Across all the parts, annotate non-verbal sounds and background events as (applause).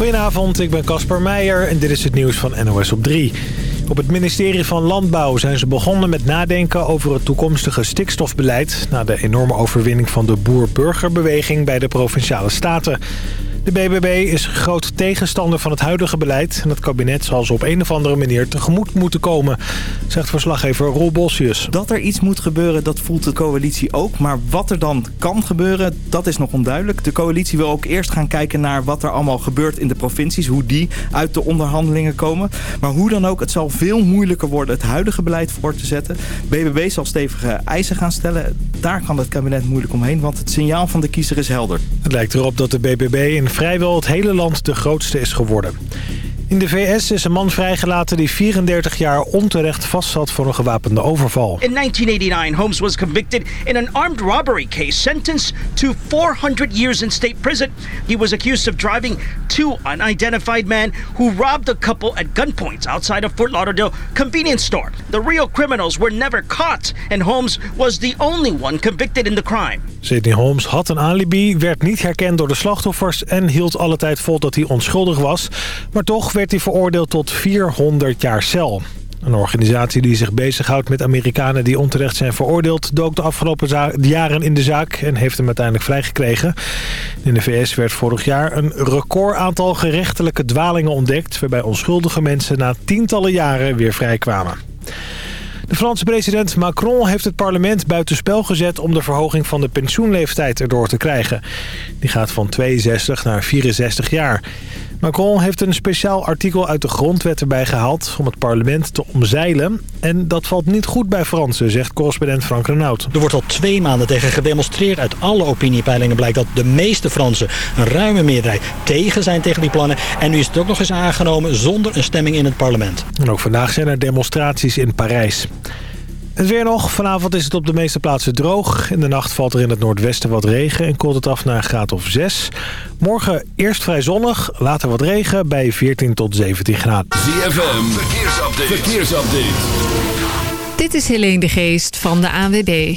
Goedenavond, ik ben Casper Meijer en dit is het nieuws van NOS op 3. Op het ministerie van Landbouw zijn ze begonnen met nadenken over het toekomstige stikstofbeleid... na de enorme overwinning van de boer-burgerbeweging bij de Provinciale Staten. De BBB is groot tegenstander van het huidige beleid... en het kabinet zal ze op een of andere manier tegemoet moeten komen... zegt verslaggever Roel Bossius. Dat er iets moet gebeuren, dat voelt de coalitie ook. Maar wat er dan kan gebeuren, dat is nog onduidelijk. De coalitie wil ook eerst gaan kijken naar wat er allemaal gebeurt in de provincies... hoe die uit de onderhandelingen komen. Maar hoe dan ook, het zal veel moeilijker worden het huidige beleid voor te zetten. BBB zal stevige eisen gaan stellen. Daar kan het kabinet moeilijk omheen, want het signaal van de kiezer is helder. Het lijkt erop dat de BBB in vrijwel het hele land de grootste is geworden. In de VS is een man vrijgelaten die 34 jaar onterecht vastzat voor een gewapende overval. In 1989, Holmes was convicted in an armed robbery case, sentenced to 400 years in state prison. He was accused of driving two unidentified men who robbed a couple at gunpoint outside a Fort Lauderdale convenience store. The real criminals were never caught, and Holmes was the only one convicted in the crime. Sidney Holmes had een alibi, werd niet herkend door de slachtoffers... en hield alle tijd vol dat hij onschuldig was. Maar toch werd hij veroordeeld tot 400 jaar cel. Een organisatie die zich bezighoudt met Amerikanen die onterecht zijn veroordeeld... dook de afgelopen jaren in de zaak en heeft hem uiteindelijk vrijgekregen. In de VS werd vorig jaar een record aantal gerechtelijke dwalingen ontdekt... waarbij onschuldige mensen na tientallen jaren weer vrijkwamen. De Franse president Macron heeft het parlement buitenspel gezet... om de verhoging van de pensioenleeftijd erdoor te krijgen. Die gaat van 62 naar 64 jaar. Macron heeft een speciaal artikel uit de grondwet erbij gehaald... om het parlement te omzeilen. En dat valt niet goed bij Fransen, zegt correspondent Frank Renaud. Er wordt al twee maanden tegen gedemonstreerd. Uit alle opiniepeilingen blijkt dat de meeste Fransen... een ruime meerderheid tegen zijn tegen die plannen. En nu is het ook nog eens aangenomen zonder een stemming in het parlement. En ook vandaag zijn er demonstraties in Parijs. Het weer nog. Vanavond is het op de meeste plaatsen droog. In de nacht valt er in het noordwesten wat regen en koelt het af naar een graad of 6. Morgen eerst vrij zonnig, later wat regen bij 14 tot 17 graden. ZFM, verkeersupdate. verkeersupdate. Dit is Helene de Geest van de ANWB.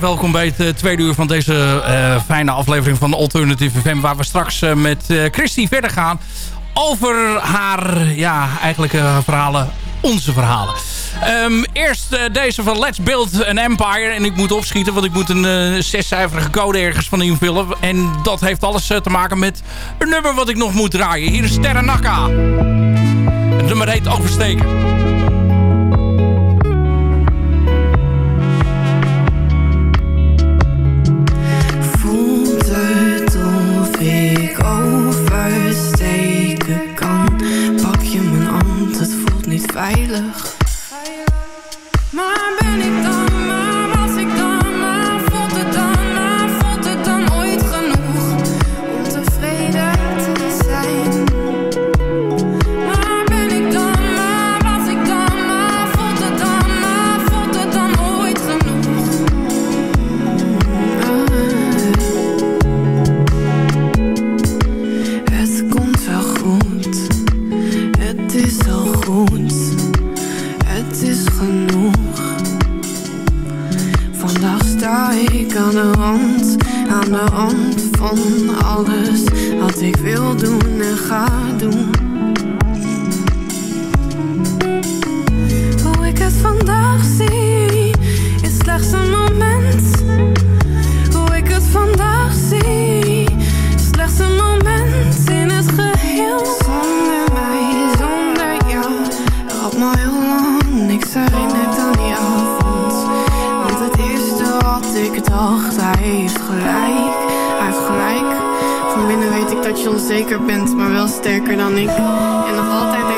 Welkom bij het eh, tweede uur van deze eh, fijne aflevering van Alternative FM... waar we straks eh, met uh, Christy verder gaan over haar ja, eigenlijk verhalen, onze verhalen. Ehm, eerst deze van Let's Build an Empire. En ik moet opschieten, want ik moet een zescijferige code ergens van invullen. En dat heeft alles te maken met een nummer wat ik nog moet draaien. Hier is Terranaka. Het nummer heet Oversteken. veilig. is genoeg. Vandaag sta ik aan de rand, aan de rand van alles. Wat ik wil doen en ga doen. heeft gelijk, hij heeft gelijk. Van binnen weet ik dat je onzeker bent, maar wel sterker dan ik. En nog altijd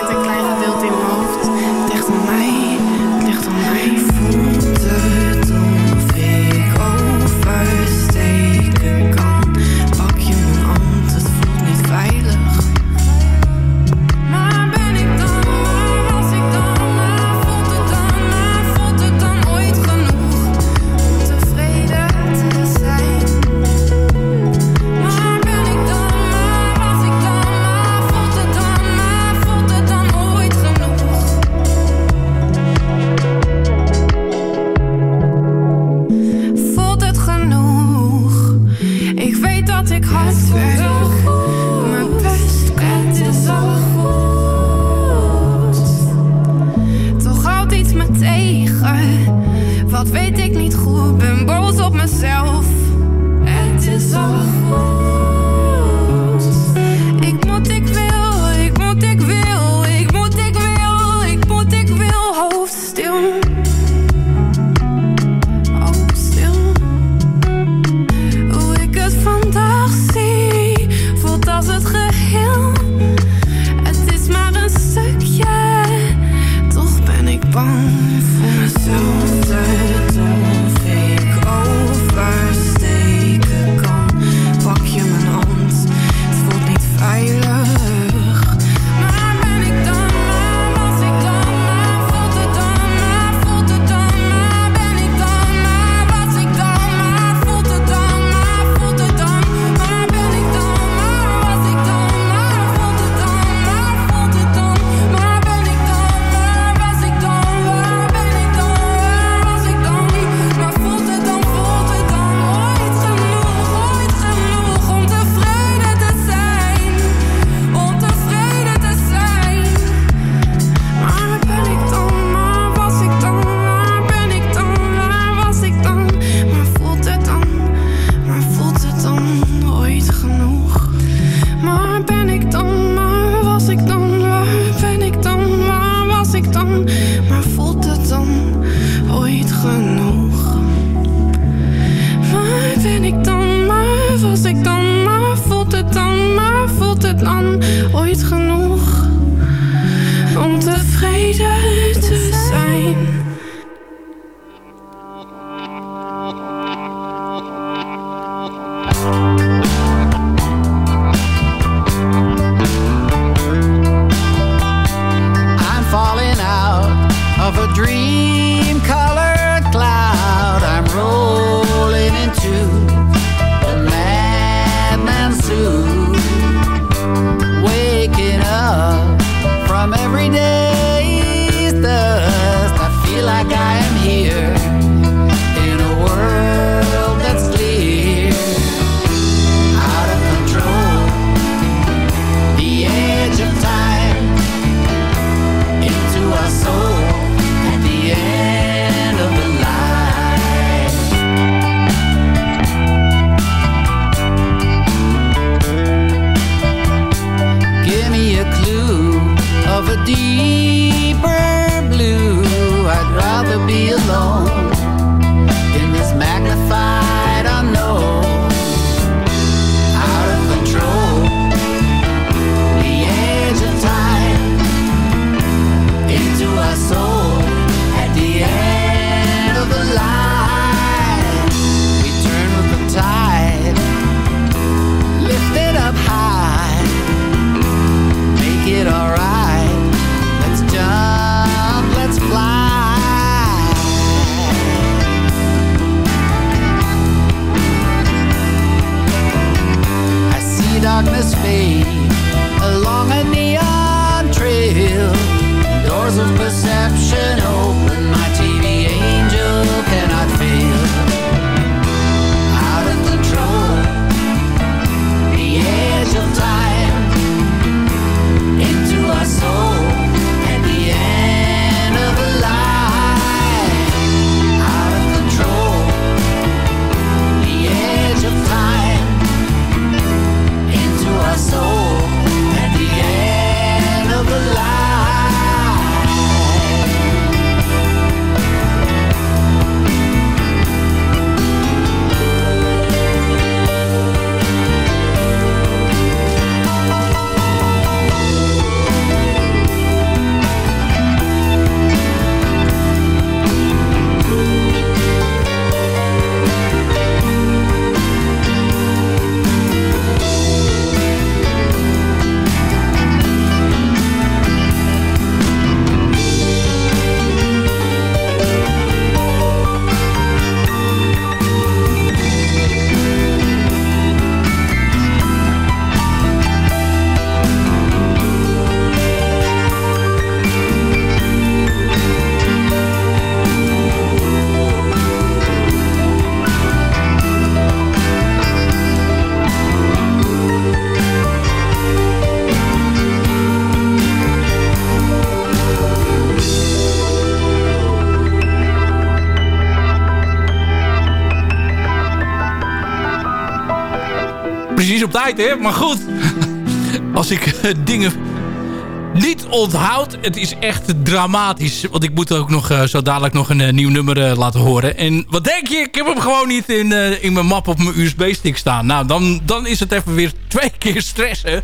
Maar goed, als ik eh, dingen niet onthoud, het is echt dramatisch. Want ik moet ook nog eh, zo dadelijk nog een eh, nieuw nummer laten horen. En wat denk je? Ik heb hem gewoon niet in, in mijn map op mijn USB-stick staan. Nou, dan, dan is het even weer (laughs) twee keer stressen.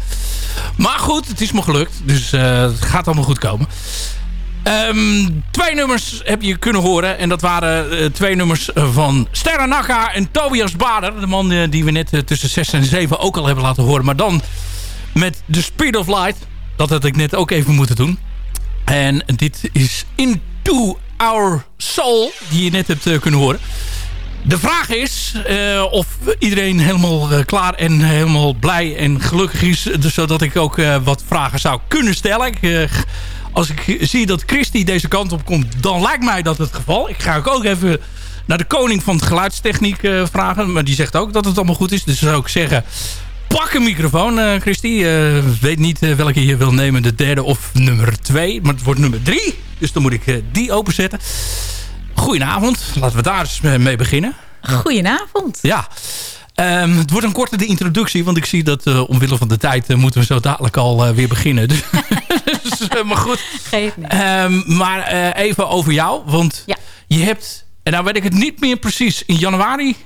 Maar goed, het is me gelukt. Dus het gaat allemaal goed komen. Ehm, twee nummers heb je kunnen horen. En dat waren eh, twee nummers van Sterra Naka en Tobias Bader. De man eh, die we net eh, tussen 6 en 7 ook al hebben laten horen. Maar dan met The Speed of Light. Dat had ik net ook even moeten doen. En dit is Into Our Soul. Die je net hebt kunnen horen. De vraag is of iedereen helemaal klaar en helemaal blij en gelukkig is. Dus zodat ik ook wat vragen zou kunnen stellen. Ik, als ik zie dat Christy deze kant op komt, dan lijkt mij dat het geval. Ik ga ook even naar de koning van de geluidstechniek eh, vragen. Maar die zegt ook dat het allemaal goed is. Dus zou ik zeggen, pak een microfoon, eh Christy. Eh, weet niet welke je wil nemen, de derde of nummer twee. Maar het wordt nummer drie. Dus dan moet ik die openzetten. Goedenavond. Laten we daar eens mee beginnen. Goedenavond. Ja. Ehm, het wordt een korte introductie, want ik zie dat uh, omwille van de tijd uh, moeten we zo dadelijk al uh, weer beginnen. Dus, (laughs) (laughs) dus, maar goed. Geef niet. Um, maar even over jou, want ja. je hebt, en nou weet ik het niet meer precies, in januari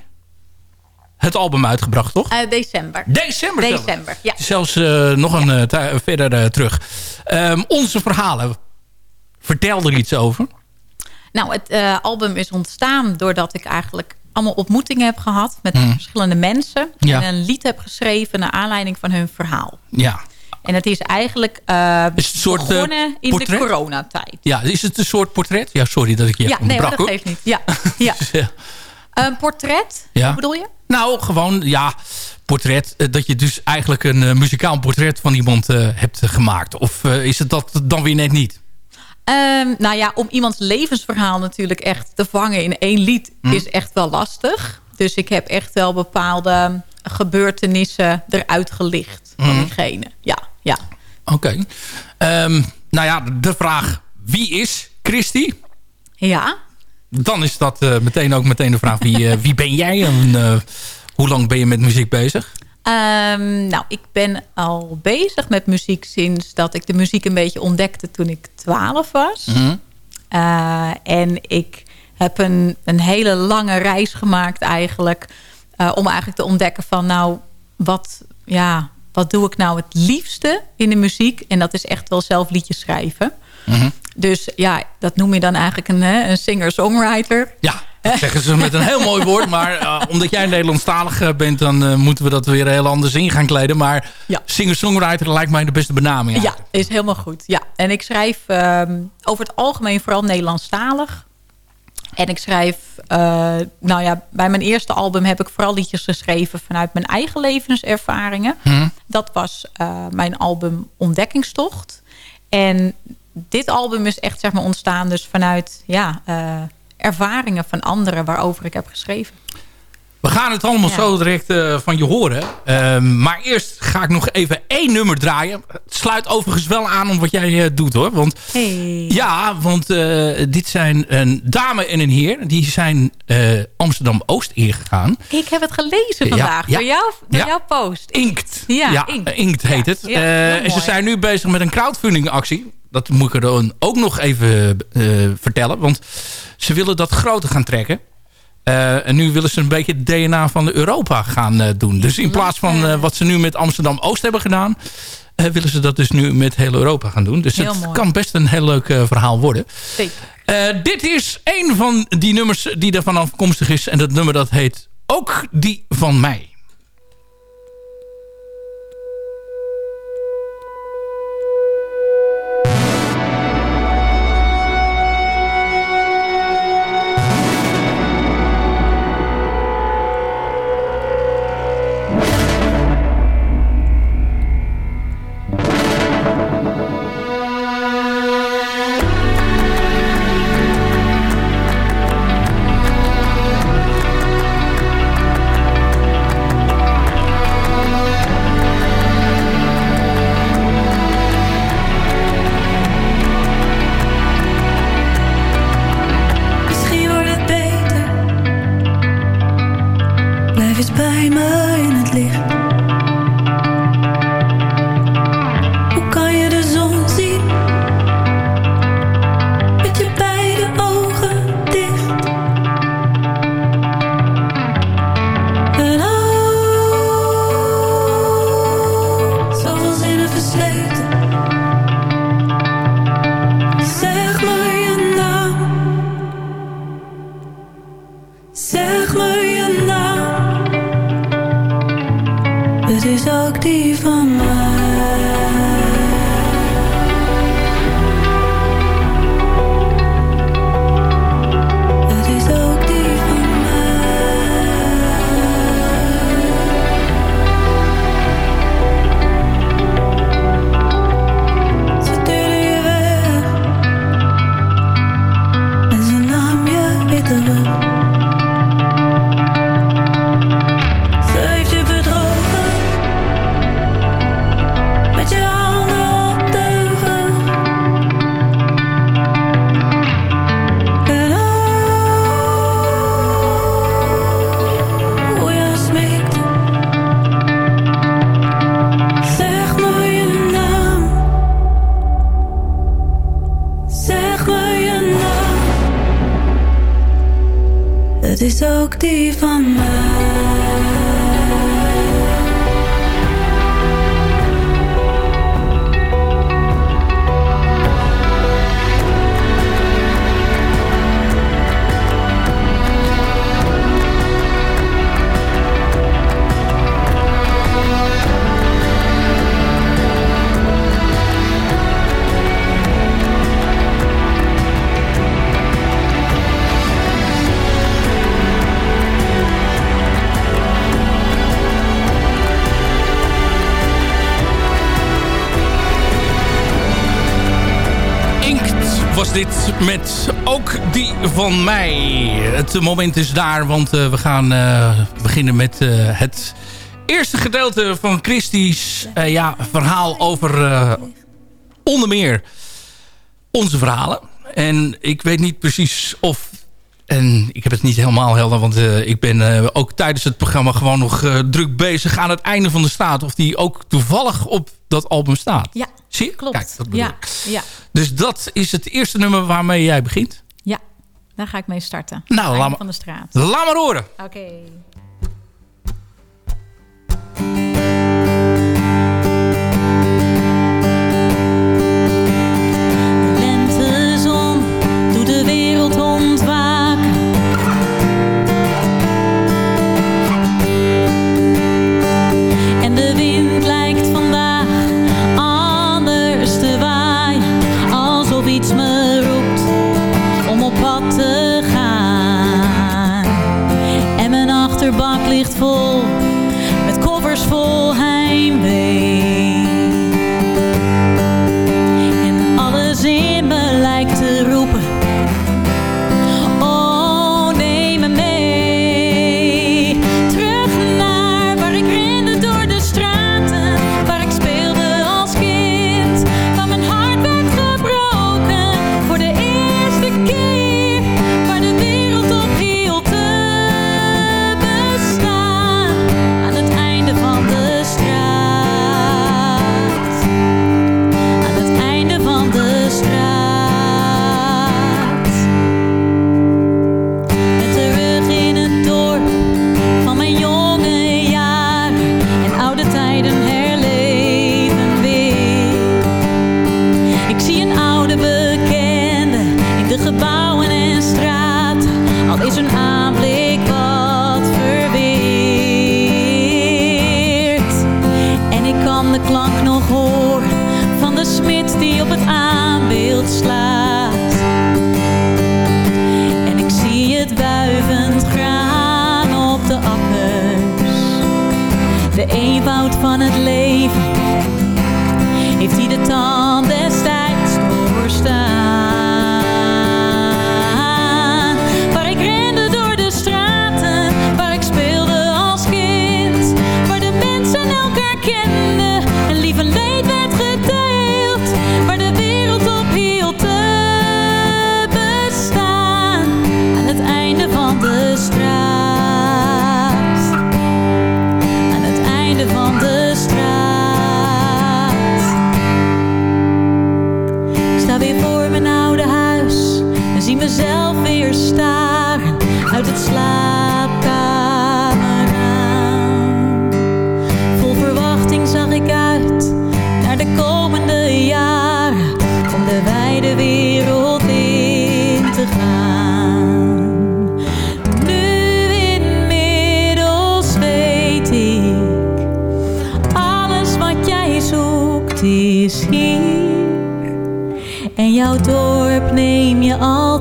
het album uitgebracht, toch? december. December zelfs. December, ja. Zelfs nog een verder terug. Um, onze verhalen, vertel er iets over. Nou, het album is ontstaan doordat ik eigenlijk allemaal ontmoetingen heb gehad met hmm. verschillende mensen. Ja. En een lied heb geschreven naar aanleiding van hun verhaal. Ja. En het is eigenlijk uh, is het een soort, begonnen uh, in de coronatijd. Ja, is het een soort portret? Ja, sorry dat ik je Ja, nee, dat geeft niet. Ja, (laughs) ja. ja. Een portret? Ja. Wat bedoel je? Nou, gewoon, ja, portret. Dat je dus eigenlijk een uh, muzikaal portret van iemand hebt gemaakt. Of is het dat dan weer net niet? Um, nou ja, om iemands levensverhaal natuurlijk echt te vangen in één lied... Hm. is echt wel lastig. Dus ik heb echt wel bepaalde gebeurtenissen eruit gelicht hm. van diegene. Ja, ja. Oké. Okay. Um, nou ja, de vraag wie is Christy? Ja. Dan is dat uh, meteen ook meteen de vraag wie, uh, wie ben jij en uh, hoe lang ben je met muziek bezig? Um, nou, ik ben al bezig met muziek sinds dat ik de muziek een beetje ontdekte toen ik 12 was. Mhm. Mm -hmm. uh, en ik heb een, een hele lange reis gemaakt eigenlijk. Om eigenlijk te ontdekken van nou, wat, ja, wat doe ik nou het liefste in de muziek? En dat is echt wel zelf liedjes schrijven. Mm -hmm. Dus ja, dat noem je dan eigenlijk een, een singer-songwriter. Ja. Dat zeggen ze met een heel mooi woord. Maar uh, (laughs) omdat jij Nederlandstalig bent... dan uh, moeten we dat weer heel anders in gaan kleden. Maar ja. singer-songwriter lijkt mij de beste benaming. Eigenlijk. Ja, is helemaal goed. Ja. En ik schrijf um, over het algemeen vooral Nederlandstalig. En ik schrijf... nou ja, bij mijn eerste album heb ik vooral liedjes geschreven... vanuit mijn eigen levenservaringen. Hm. Dat was mijn album Ontdekkingstocht. En dit album is echt zeg maar, ontstaan dus vanuit... ja ervaringen van anderen waarover ik heb geschreven. We gaan het allemaal ja. zo direct uh, van je horen. Uh, maar eerst ga ik nog even één nummer draaien. Het sluit overigens wel aan om wat jij uh, doet hoor. Want, hey. Ja, want eh, dit zijn een dame en een heer. Die zijn Amsterdam-Oost ingegaan. Ik heb het gelezen vandaag ja, door, jou, door ja. jouw post. Inkt. Ja, ja Inkt. Inkt heet het. en ze zijn nu bezig met een crowdfunding actie. Dat moet ik er dan ook nog even vertellen. Want ze willen dat groter gaan trekken. Uh, en nu willen ze een beetje het DNA van Europa gaan uh, doen. Dus in plaats van uh, wat ze nu met Amsterdam-Oost hebben gedaan... willen ze dat dus nu met heel Europa gaan doen. Dus heel het mooi. kan best een heel leuk verhaal worden. Dit is een van die nummers die daarvan afkomstig is. En dat nummer dat heet Ook die van mij. Dit met ook die van mij. Het moment is daar, want eh, we gaan eh, beginnen met eh, het eerste gedeelte van Christie's ja, verhaal over onder meer onze verhalen. En ik weet niet precies of... En ik heb het niet helemaal helder, want ik ben ook tijdens het programma gewoon nog druk bezig aan het einde van de staat. Of die ook toevallig op dat album staat. Ja, Zie je? klopt. Kijk, dat ja, ja, Dus dat is het eerste nummer waarmee jij begint. ja, daar ga ik mee starten. Nou, laat maar- van de straat. Laat maar horen. Oké.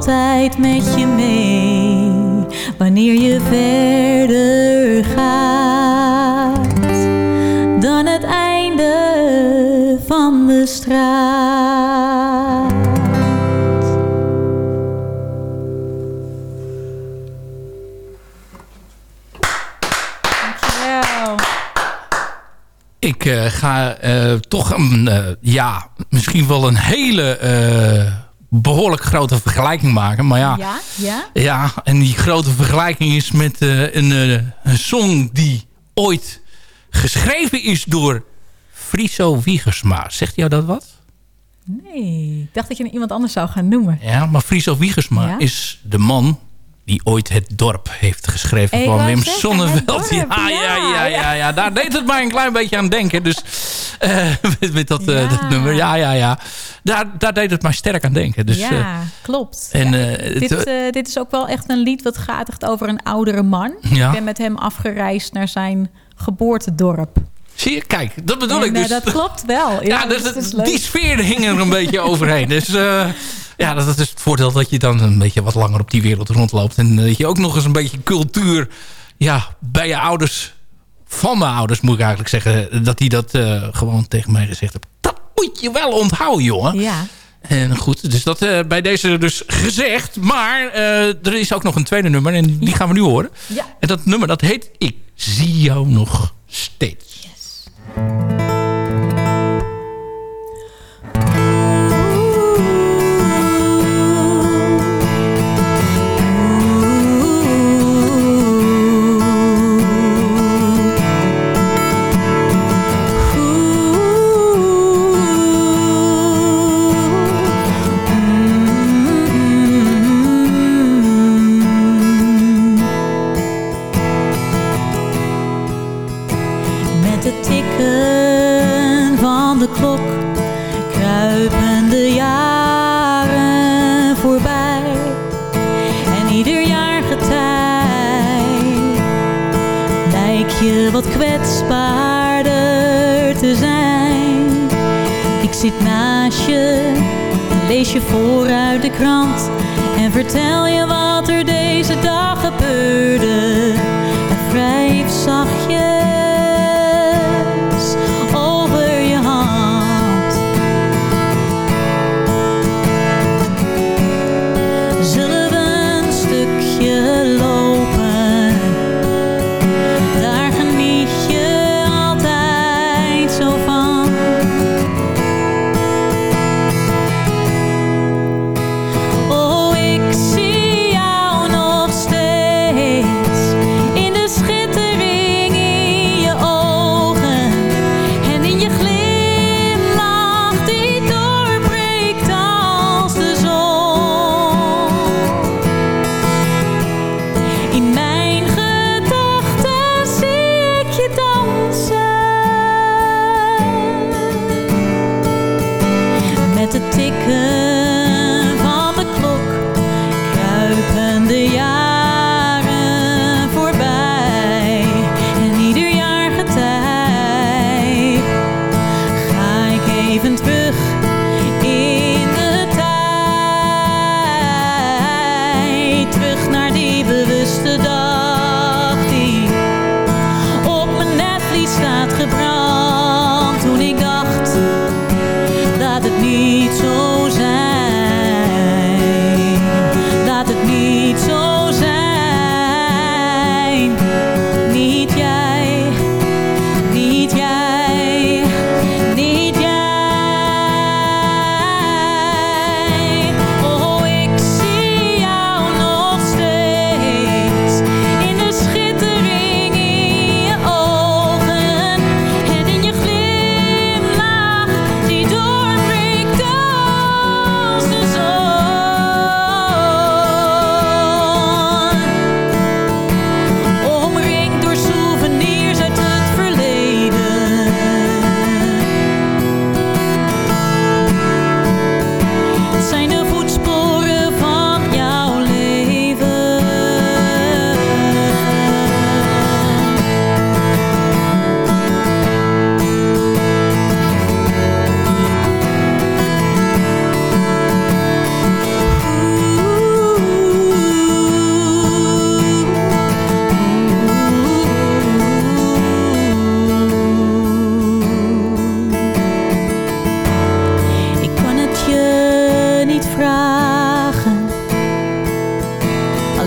Altijd met je mee wanneer je verder gaat dan het einde van de straat. Dankjewel. Ik eh, ga eh, toch een, eh, ja, misschien wel een hele eh, behoorlijk grote vergelijking maken. Maar ja, Ja, ja. ja en die grote vergelijking is met eh, een, eh, een song die ooit geschreven is door Friso Wiegersma. Zegt jou dat wat? Nee, ik dacht dat je iemand anders zou gaan noemen. Ja, maar Friso Wiegersma Ja? is de man die ooit Het Dorp heeft geschreven van Wim Sonneveld. Ja, ja, ja, ja, ja. Daar deed het mij een klein beetje aan denken. Dus eh, (laughs) met, dat, eh, dat nummer, ja, ja, ja. Daar, daar deed het mij sterk aan denken. Dus, ja, eh, klopt. en, dit, dit is ook wel echt een lied wat gaat echt over een oudere man. Ik ben met hem afgereisd naar zijn geboortedorp. zie je, kijk, dat bedoel ik. Dus, dat klopt wel. Ja, Ja, dus, dat is leuk. die sfeer hing er een beetje (laughs) overheen. Dus ja, dat is het voordeel dat je dan een beetje wat langer op die wereld rondloopt. En dat je ook nog eens een beetje cultuur ja, bij je ouders, van mijn ouders moet ik eigenlijk zeggen, dat die dat eh, gewoon tegen mij gezegd hebben. Dat moet je wel onthouden, jongen. Ja. En goed, dus dat eh, bij deze dus gezegd. Maar eh, er is ook nog een tweede nummer en die gaan we nu horen. Ja. En dat nummer dat heet Ik zie jou nog steeds. Met zit naast je, lees je voor uit de krant en vertel je wat er deze dag gebeurde. En wrijf zachtjes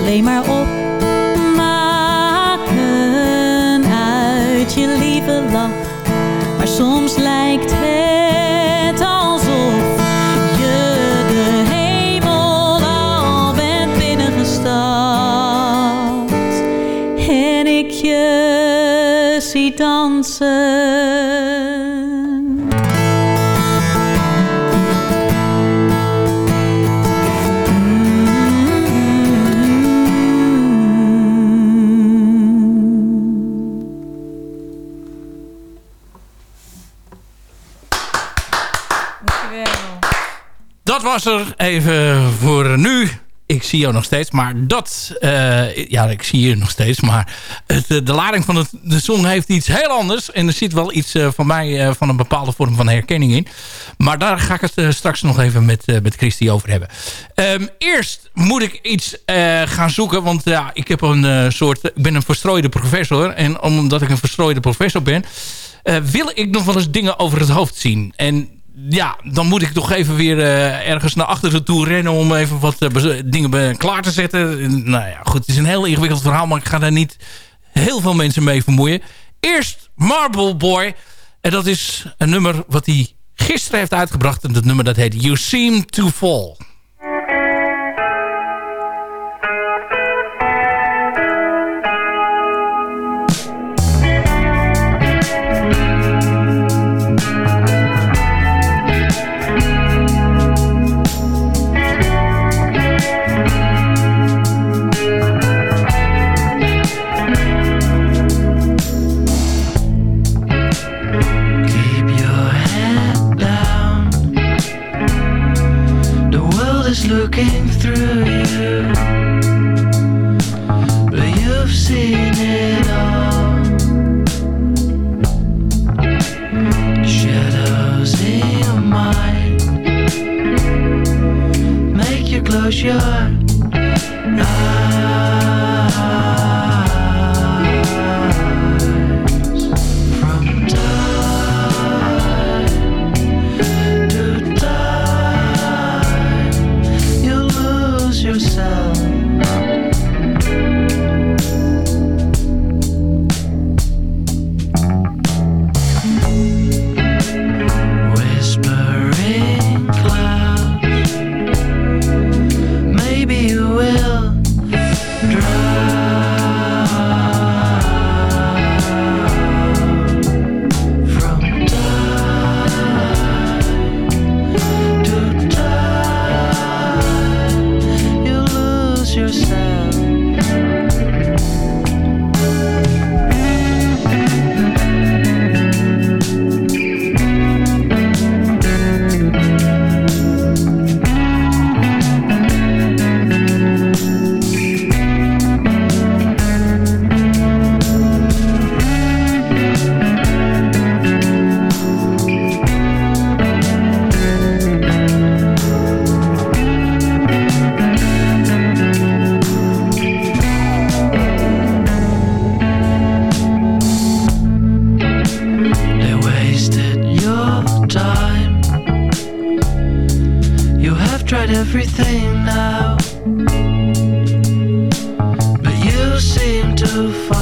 alleen maar opmaken uit je lieve lach. Maar soms lijkt het alsof je de hemel al bent binnengestapt en ik je zie dansen. Dat was er even voor nu. Ik zie jou nog steeds, maar dat... eh, ja, ik zie je nog steeds, maar eh, de lading van de song heeft iets heel anders. En er zit wel iets eh, van mij, van een bepaalde vorm van herkenning in. Maar daar ga ik het straks nog even met, met Christy over hebben. Ehm, eerst moet ik iets gaan zoeken, want ja, ik heb een soort... Ik ben een verstrooide professor. En omdat ik een verstrooide professor ben... wil ik nog wel eens dingen over het hoofd zien. En ja, dan moet ik toch even weer eh, ergens naar achteren toe rennen... om even wat eh, dingen klaar te zetten. En, nou ja, goed, het is een heel ingewikkeld verhaal... maar ik ga daar niet heel veel mensen mee vermoeien. Eerst Marble Boy. En dat is een nummer wat hij gisteren heeft uitgebracht. En dat nummer dat heet You Seem to Fall. Looking through you. But you've seen it all. Shadows in your mind make you close your eyes. To fall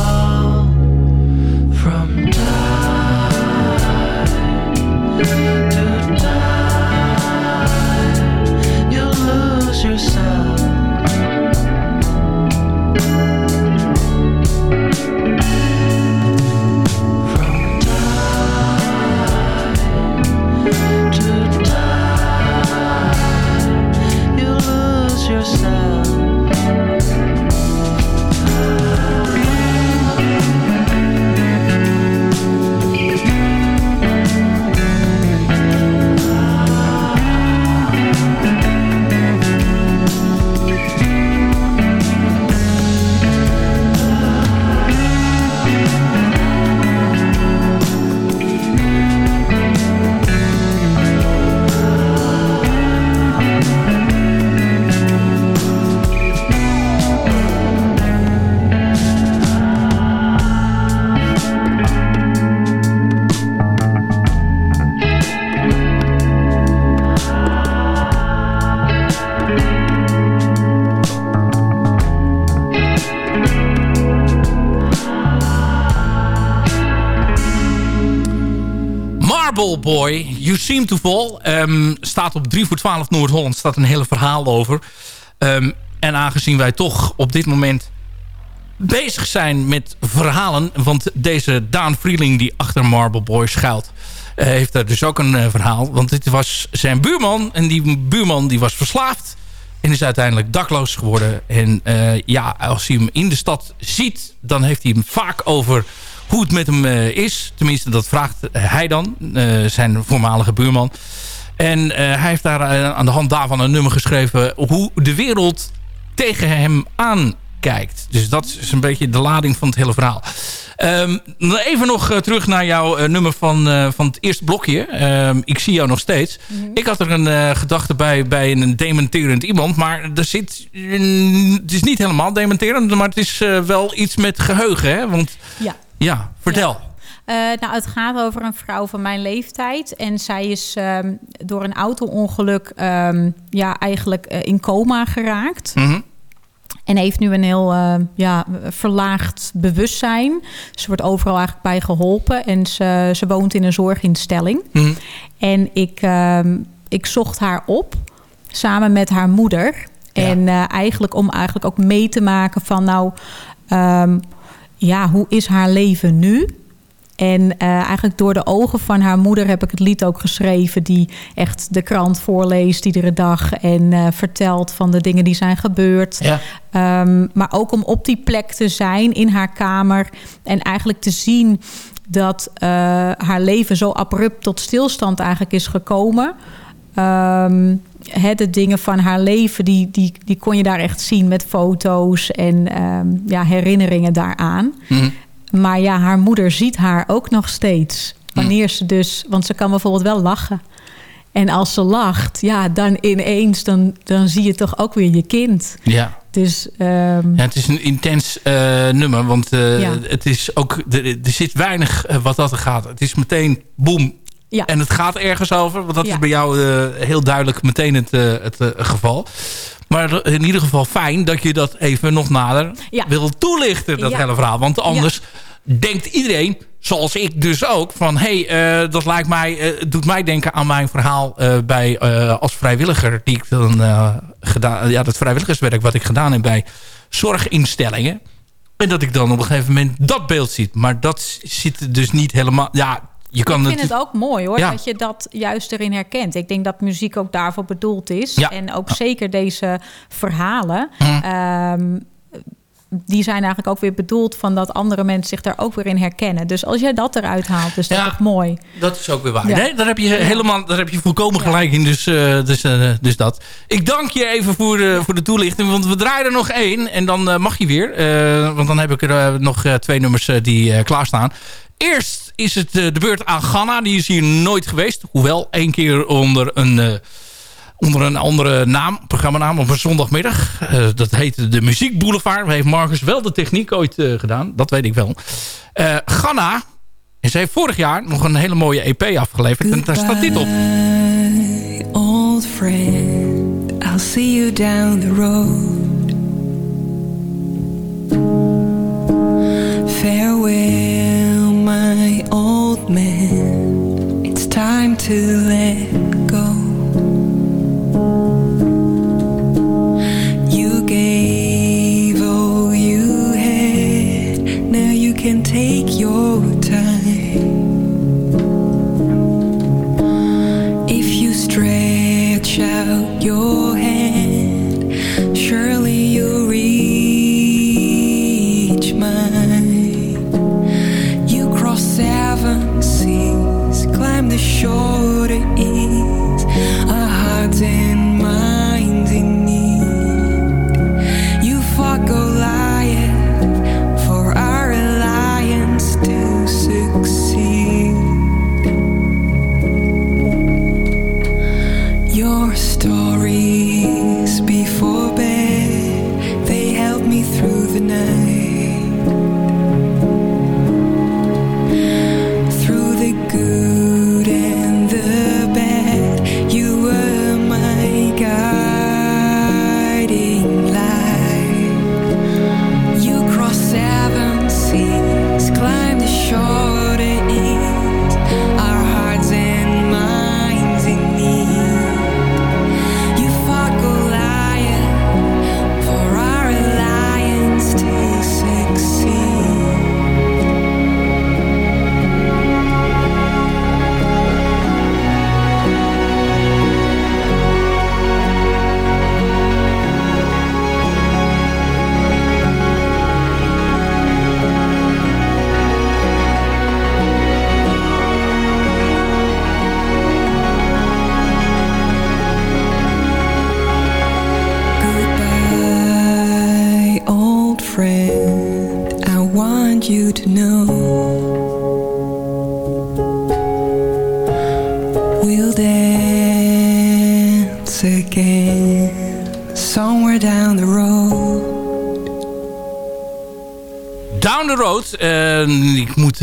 Boy, You Seem to Fall. Ehm, staat op 3 voor 12 Noord-Holland. Staat een hele verhaal over. Ehm, en aangezien wij toch op dit moment bezig zijn met verhalen... want deze Daan Vrieling die achter Marble Boy schuilt... eh, heeft er dus ook een eh, verhaal. Want dit was zijn buurman. En die buurman die was verslaafd. En is uiteindelijk dakloos geworden. En eh, ja, als hij hem in de stad ziet... dan heeft hij hem vaak over hoe het met hem eh, is. Tenminste, dat vraagt hij dan. eh, zijn voormalige buurman. En eh, hij heeft daar eh, aan de hand daarvan een nummer geschreven... hoe de wereld tegen hem aankijkt. Dus dat is een beetje de lading van het hele verhaal. Ehm, even nog eh, terug naar jouw eh, nummer van, eh, van het eerste blokje. Ehm, ik zie jou nog steeds. Ik had er een eh, gedachte bij, bij een dementerend iemand. Maar er zit, mm, het is niet helemaal dementerend. Maar het is eh, wel iets met geheugen. Hè? Want Ja. Ja, vertel. Eh, nou, het gaat over een vrouw van mijn leeftijd. En zij is ehm, door een auto-ongeluk ehm, ja, eigenlijk eh, in coma geraakt. Mhm. En heeft nu een heel eh, ja, verlaagd bewustzijn. Ze wordt overal eigenlijk bij geholpen. En ze, ze woont in een zorginstelling. Mhm. En ik, ehm, ik zocht haar op samen met haar moeder. En eh, eigenlijk om eigenlijk ook mee te maken van nou, ehm, ja, hoe is haar leven nu? En eh, eigenlijk door de ogen van haar moeder heb ik het lied ook geschreven... die echt de krant voorleest iedere dag... en eh, vertelt van de dingen die zijn gebeurd. Ja. Ehm, maar ook om op die plek te zijn in haar kamer... en eigenlijk te zien dat eh, haar leven zo abrupt tot stilstand eigenlijk is gekomen... Ehm, hè, de dingen van haar leven, die, die, die kon je daar echt zien met foto's en ehm, ja, herinneringen daaraan. Mhm. Maar ja, haar moeder ziet haar ook nog steeds. Wanneer ze dus, want ze kan bijvoorbeeld wel lachen. En als ze lacht, ja, dan ineens, dan, dan zie je toch ook weer je kind. Ja. Dus ehm, Ja, het is een intens eh, nummer, want eh, Ja. het is ook, er, er zit weinig eh, wat dat er gaat. Het is meteen boem. Ja. En het gaat ergens over, want dat Ja. is bij jou eh, heel duidelijk meteen het, eh, het eh, geval. Maar in ieder geval fijn dat je dat even nog nader Ja. wil toelichten, dat hele verhaal. Want anders denkt iedereen, zoals ik dus ook, van hé, hey, dat lijkt mij, doet mij denken aan mijn verhaal bij, als vrijwilliger. Die ik dan gedaan, ja, dat vrijwilligerswerk wat ik gedaan heb bij zorginstellingen. En dat ik dan op een gegeven moment dat beeld zie. Maar dat zit dus niet helemaal. Ja, je kan ik vind het. het ook mooi hoor, Ja. dat je dat juist erin herkent. Ik denk dat muziek ook daarvoor bedoeld is. Ja. En ook zeker deze verhalen. Mhm. ehm, die zijn eigenlijk ook weer bedoeld van dat andere mensen zich daar ook weer in herkennen. Dus als jij dat eruit haalt, is dat Ja. toch mooi. Dat is ook weer waar. Ja. Nee, daar heb je helemaal, daar heb je volkomen gelijk in. Dus, eh, dus, eh, dus dat. Ik dank je even voor de, voor de toelichting. Want we draaien er nog één. En dan eh, mag je weer. Want dan heb ik er nog twee nummers die klaarstaan. Eerst is het eh, de beurt aan Ganna. Die is hier nooit geweest. Hoewel één keer onder een... eh, onder een andere naam, programmanaam op een zondagmiddag. Eh, dat heette de Muziek Boulevard. Heeft Marcus wel de techniek ooit gedaan. Dat weet ik wel. Ganna. En ze heeft vorig jaar nog een hele mooie EP afgeleverd. En daar staat dit op. old friend. I'll see you down the road. Farewell, to let go. You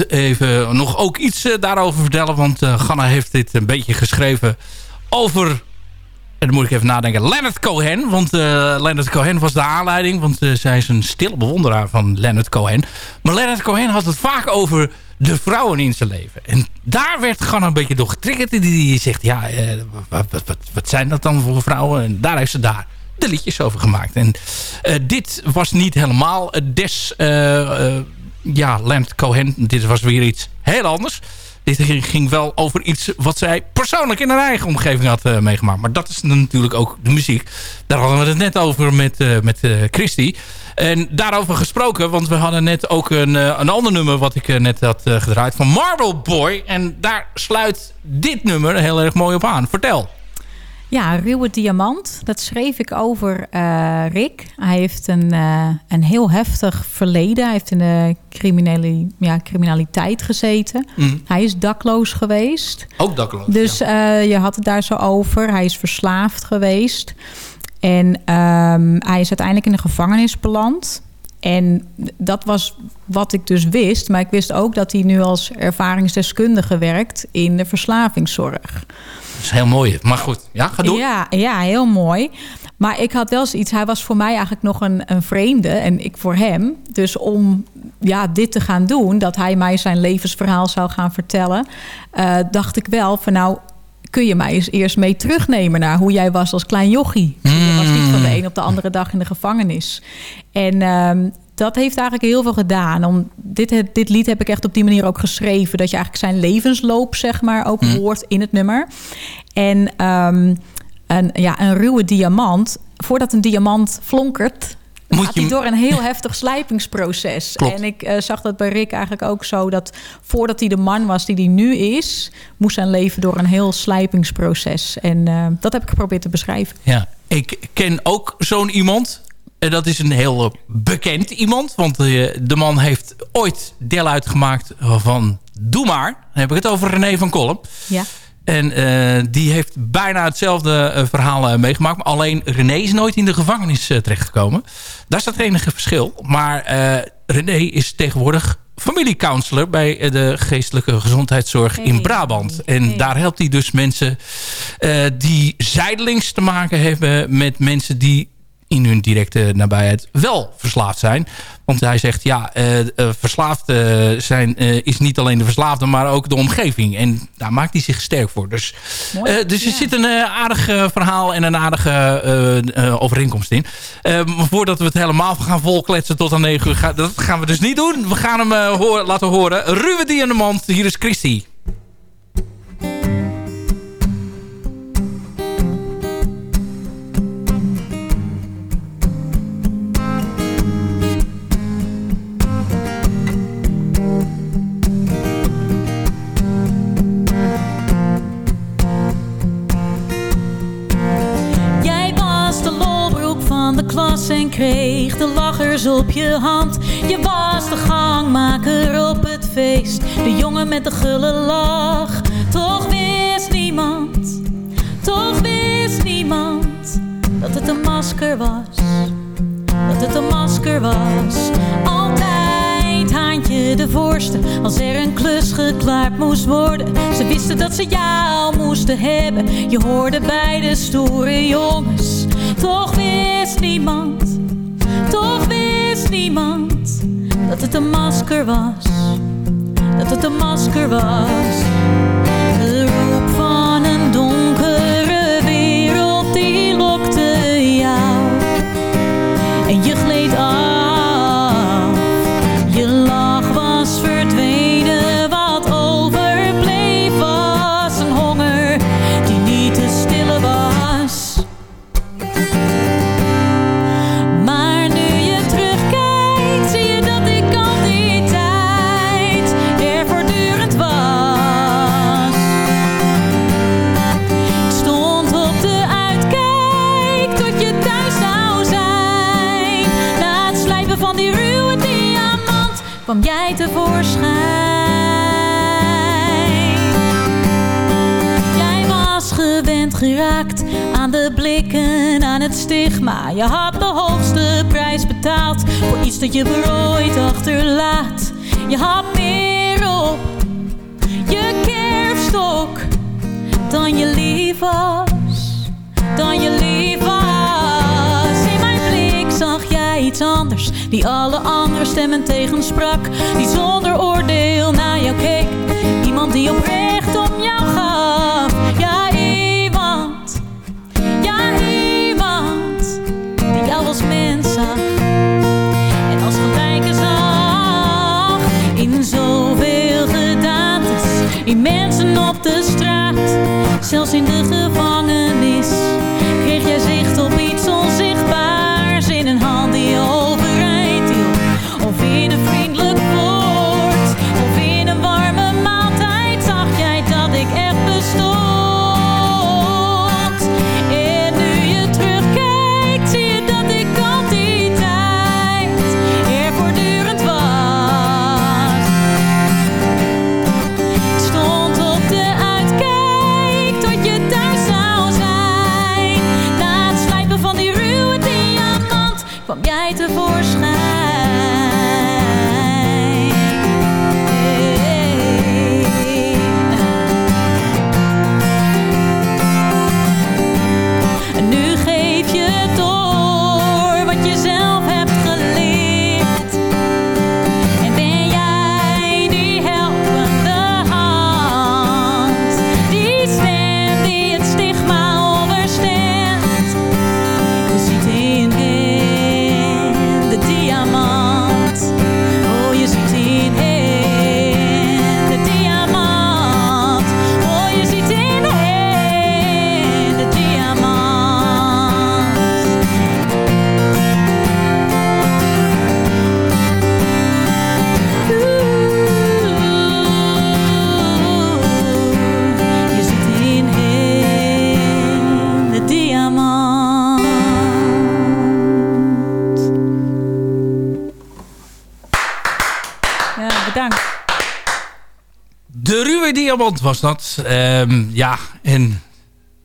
Even nog ook iets eh, daarover vertellen. Want eh, Ganna heeft dit een beetje geschreven over... En dan moet ik even nadenken. Leonard Cohen. Want eh Leonard Cohen was de aanleiding. Want zij is een stille bewonderaar van Leonard Cohen. Maar Leonard Cohen had het vaak over de vrouwen in zijn leven. En daar werd Ganna een beetje door getriggerd. Die, zegt, ja, wat, wat, wat, zijn dat dan voor vrouwen? En daar heeft ze daar de liedjes over gemaakt. En dit was niet helemaal des... ja, Leonard Cohen. Dit was weer iets heel anders. Dit ging, wel over iets wat zij persoonlijk in haar eigen omgeving had eh, meegemaakt. Maar dat is natuurlijk ook de muziek. Daar hadden we het net over met, eh met eh, Christy. En daarover gesproken, want we hadden net ook een, een ander nummer... wat ik net had gedraaid van Marble Boy. En daar sluit dit nummer heel erg mooi op aan. Vertel. Ja, Ruwe Diamant. Dat schreef ik over eh, Rick. Hij heeft een, eh, een heel heftig verleden. Hij heeft in de criminele, ja, criminaliteit gezeten. Mm. Hij is dakloos geweest. Ook dakloos. Dus eh, je had het daar zo over. Hij is verslaafd geweest. En ehm, hij is uiteindelijk in de gevangenis beland. En dat was wat ik dus wist. Maar ik wist ook dat hij nu als ervaringsdeskundige werkt in de verslavingszorg. Dat is heel mooi. Maar goed, ja, ga door. Ja, ja, heel mooi. Maar ik had wel zoiets. Hij was voor mij eigenlijk nog een, een vreemde. En ik voor hem. Dus om ja, dit te gaan doen. Dat hij mij zijn levensverhaal zou gaan vertellen. eh, dacht ik wel van nou... Kun je mij eens eerst mee terugnemen naar hoe jij was als klein jochie? Je was niet van de een op de andere dag in de gevangenis. En ehm, dat heeft eigenlijk heel veel gedaan. Om, dit, dit lied heb ik echt op die manier ook geschreven. Dat je eigenlijk zijn levensloop, zeg maar, ook hoort in het nummer. En ehm, een, ja, een ruwe diamant. Voordat een diamant flonkert, Moet gaat je door een heel heftig slijpingsproces. (laughs) Klopt. En ik eh, zag dat bij Rick eigenlijk ook zo... dat voordat hij de man was die hij nu is... moest zijn leven door een heel slijpingsproces. En eh, dat heb ik geprobeerd te beschrijven. Ja, ik ken ook zo'n iemand. En dat is een heel eh, bekend iemand. Want eh, de man heeft ooit deel uitgemaakt van Doe Maar. Dan heb ik het over René van Kolm. Ja. En eh, die heeft bijna hetzelfde eh, verhaal eh, meegemaakt. Maar alleen René is nooit in de gevangenis terechtgekomen. Daar staat het enige verschil. Maar René is tegenwoordig familiecounselor... bij de geestelijke gezondheidszorg in. Brabant. En Hey. daar helpt hij dus mensen... die zijdelings te maken hebben met mensen die in hun directe nabijheid wel verslaafd zijn. Want hij zegt, ja, eh, eh, verslaafd eh, zijn is niet alleen de verslaafde, maar ook de omgeving. En daar maakt hij zich sterk voor. Dus, dus er zit een aardig verhaal en een aardige overeenkomst in. Maar voordat we het helemaal gaan volkletsen tot aan 9 uur, dat gaan we dus niet doen. We gaan hem horen, laten horen. Ruwe Diamant, hier is Christy. Klas en kreeg de lachers op je hand. Je was de gangmaker op het feest, de jongen met de gulle lach. Toch wist niemand, toch wist niemand dat het een masker was. Dat het een masker was. Altijd haantje de voorste als er een klus geklaard moest worden. Ze wisten dat ze jou moesten hebben. Je hoorde bij de stoere jongens. Toch wist niemand, toch wist niemand dat het een masker was. Dat het een masker was. De roep van een donkere wereld die lokte jou. En je gleed af. Blikken, aan het stigma. Je had de hoogste prijs betaald voor iets dat je berooid achterlaat. Je had meer op je kerfstok dan je lief was, dan je lief was. In mijn blik zag jij iets anders, die alle andere stemmen tegensprak. Die zonder oordeel naar jou keek, iemand die oprecht zelfs in de gevangenis. Diamant was dat. Ehm, ja, en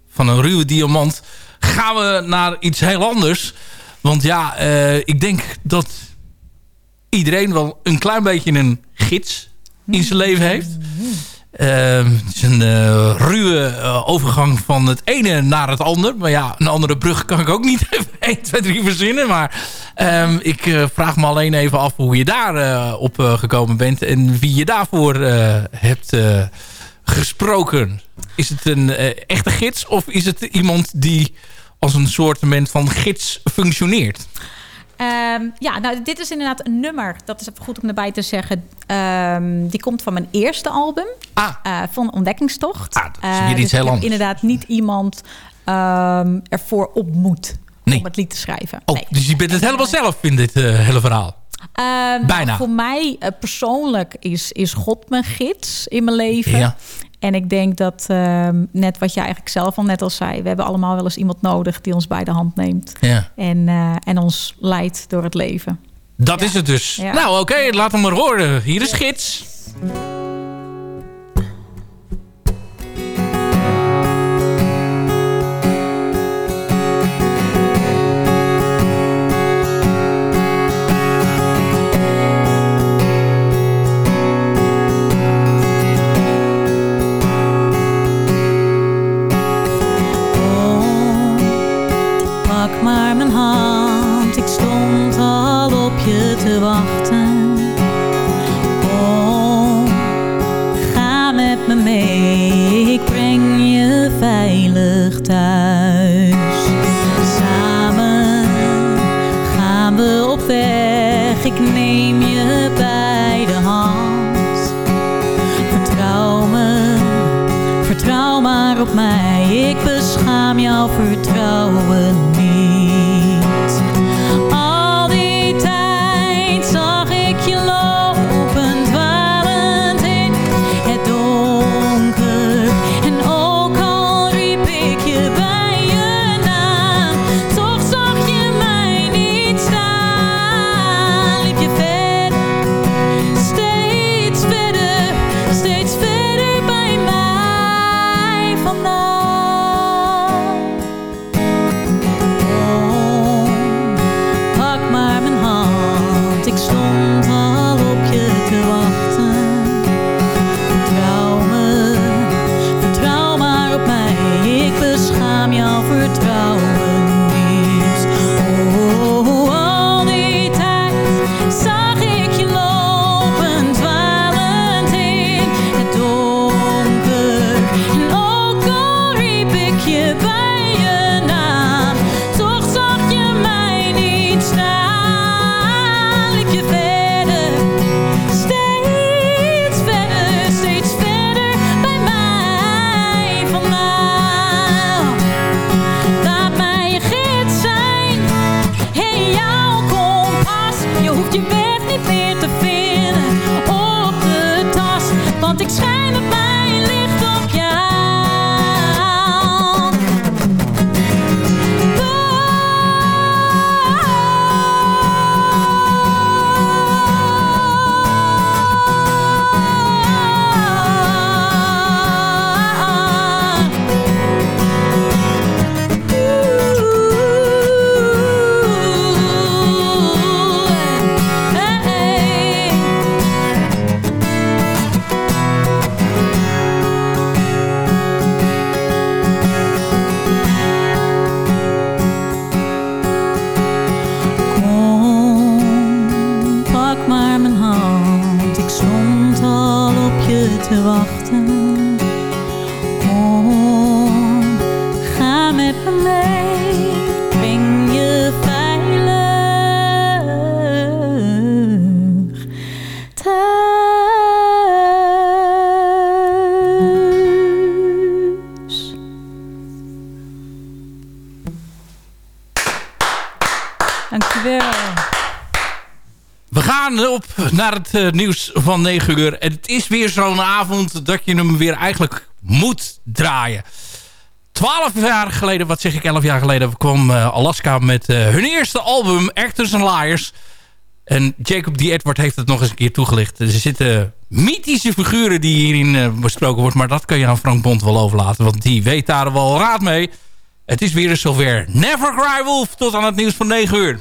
van een ruwe diamant gaan we naar iets heel anders. Want ja, eh, ik denk dat iedereen wel een klein beetje een gids in zijn leven heeft. Ehm, het is een eh, ruwe eh, overgang van het ene naar het ander. Maar ja, een andere brug kan ik ook niet (laughs) even 1, 2, 3 verzinnen. Maar ehm, ik vraag me alleen even af hoe je daar op gekomen bent. En wie je daarvoor hebt gesproken. Is het een eh, echte gids? Of is het iemand die als een soort van gids functioneert? Ehm, ja, nou, dit is inderdaad een nummer. Dat is even goed om erbij te zeggen. Ehm, die komt van mijn eerste album. Eh, van Ontdekkingstocht. Ah, dat is Eh, iets dus heel anders. inderdaad niet iemand ehm, ervoor op moet om het lied te schrijven. Oh, dus je bent het helemaal zelf in dit hele verhaal. Ehm, Bijna. voor mij eh, persoonlijk is, is God mijn gids in mijn leven. Ja. En ik denk dat, ehm, net wat jij eigenlijk zelf al net al zei... we hebben allemaal wel eens iemand nodig die ons bij de hand neemt. Ja. En, eh, en ons leidt door het leven. Dat is het dus. Nou, oké, laat hem maar horen. Hier is Gids. Te wachten. Ga met me mee, ik breng je veilig thuis. Samen gaan we op weg, ik neem je bij de hand. Vertrouw me, vertrouw maar op mij, ik beschaam jouw vertrouwen maar mijn hand. Ik stond al op je te wachten. Naar het eh, nieuws van 9 uur. En het is weer zo'n avond dat je hem weer eigenlijk moet draaien. Twaalf jaar geleden, wat zeg ik, elf jaar geleden... kwam eh, Alaska met eh, hun eerste album, Actors and Liars. En Jacob D. Edward heeft het nog eens een keer toegelicht. Er zitten mythische figuren die hierin besproken wordt... maar dat kan je aan Frank Bond wel overlaten... want die weet daar wel raad mee. Het is weer eens zover. Never Cry Wolf, tot aan het nieuws van 9 uur.